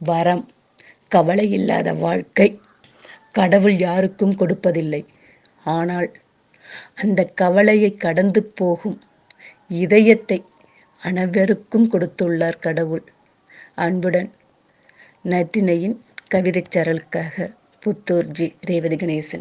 வரம் கவலை இல்லாத வாழ்க்கை கடவுள் யாருக்கும் கொடுப்பதில்லை. ஆனால் அந்த கவலையை கடந்து போகும் இதயத்தை அனைவருக்கும் கொடுத்துள்ளார் கடவுள். அன்புடன் நட்டினையின் கவிதைச் சரலுக்காக புத்தூர் ஜி. ரேவதி கணேசன்.